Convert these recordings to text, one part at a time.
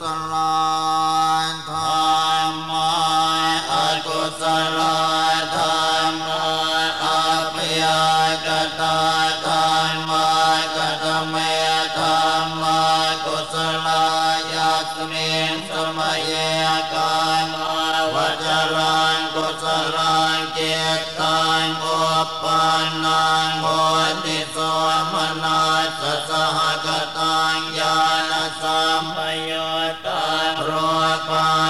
ศลธรรมาอกุศลธรรมาอภิยกตาธรรมากตเมธรรมากุศลยัสมิงสมัยกามาวจรังกุศลังเจตังอุปปันนังโหติโสมนาสสหกตังญาณสัมปโย โ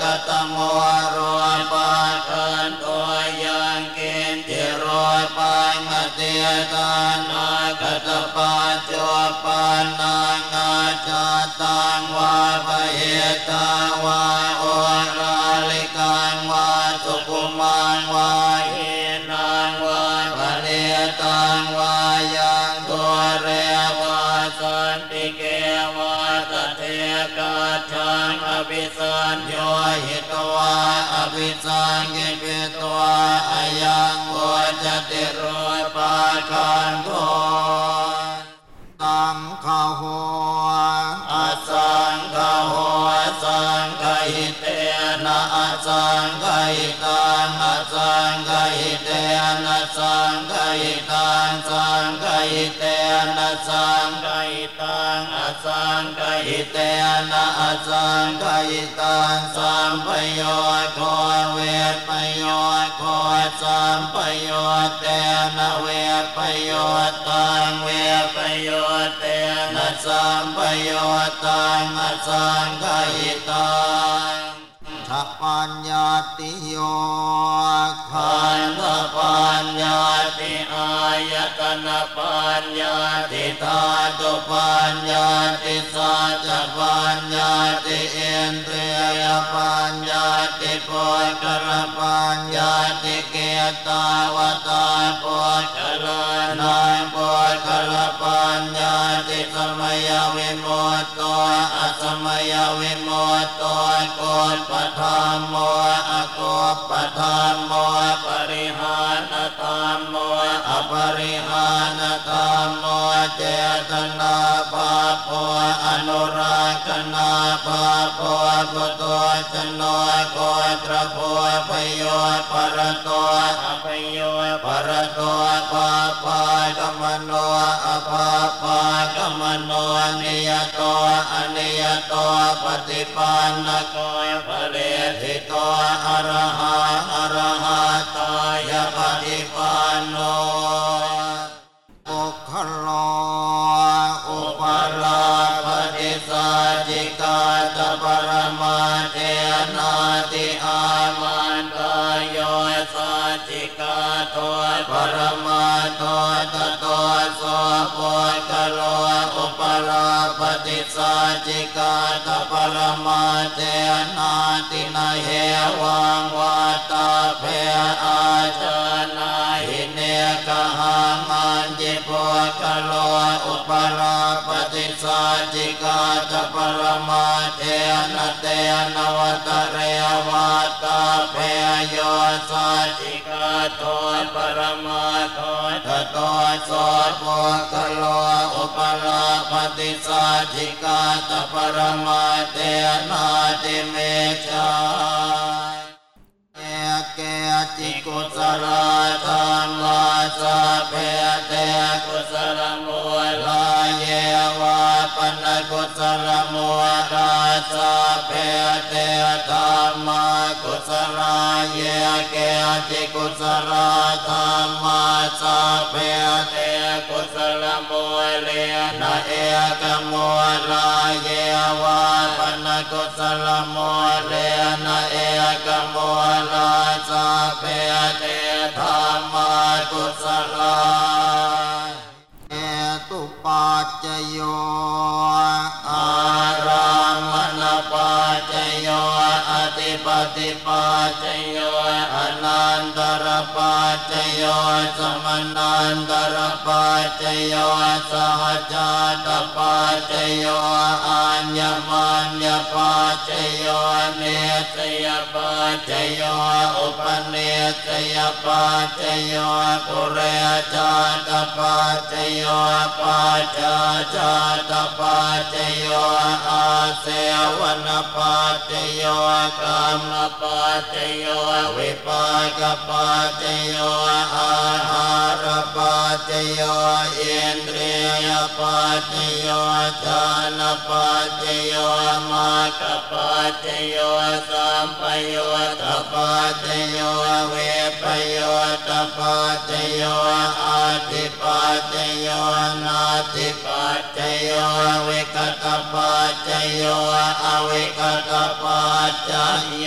กตโมรวปัญกันตัวยังกินจิรปังมเตียตานากตปัจจปันนังอาจาตังวาปเยตาวาโอรา ภิสัญโยหิตวาอภิสังกิปิตวาอายังโวจติโรยปาคันโทตังขะโหอสังขะโหสังขหิเตนะอสังขหิตังอสังขหิเตนะสังขหิตังสังขหิเตนะสัง สังขหิเตนะอาสังขหิตังสัมปโยโคเวทปโยโคสัมปโยเตนะเวทปโยตังเวทปโยเตนะสัมปโยตังอสังขหิตังทัปัญญาติโยขันธปัญญาติายตนะปัญญาติธาตุปัญญาติสัจจปัญญาติเอินเตียปัญญาติปุคกรปัญญาติเกตาวตาปุคกรนายปุคกรปัญญาติสมัยวิมุตโตอสมัยวิมุตโตโกปธรรมโมอโกปธรรมโมปริหา โมอปริหานธรรมโมเจตนาปาปอนุรักษนาปาปกุตชนโกตระโพปโยปรโตอปโยปรโตปาปากมโนอปาปากมโนนิยโตอนิยโตปฏิปันนโกปเรทิโตอรหังอรหัตายปฏิ ตัวปรมาตัวตตัวโสปุคโลอุปลาปฏิสาจิกาตปรมาเจนาตินาเหวังวัตาเพอาจา ฏิสัจิกาตปรมาเทนะเตนวตเรวัตา กุศลมุราสัพเพเตธรรมากุศลาเยเกติกุศลธรรมาสัพเพเตกุศลมุเลนะเอกมุลาเยวาปนกุศลมุเลนะเอกมุลาสัพเพเตธรรมากุศลาเอตุปัจจโย ติปัจจโยอนันตรปัจจโยสมนันตรปัจจโยสหจาตปัจจโยอัญญมัญญปัจจโยเนสยปัจจโยอุปเน สยปัจจโยปุเรชาตปัจจโยปัจจาชาตปัจจโยอาเสวนปัจจโยกรรมปัจจโยวิปากปัจจโยอาหารปัจจโยอินทรียปัจจโยฌานปัจจโยมา คปัจจโยสัมปโยตปัจจโยเวปโยตปัจจโยอาติปัจจโยนาติปัจจโยวิกตปัจจโยอวิกตปัจจโย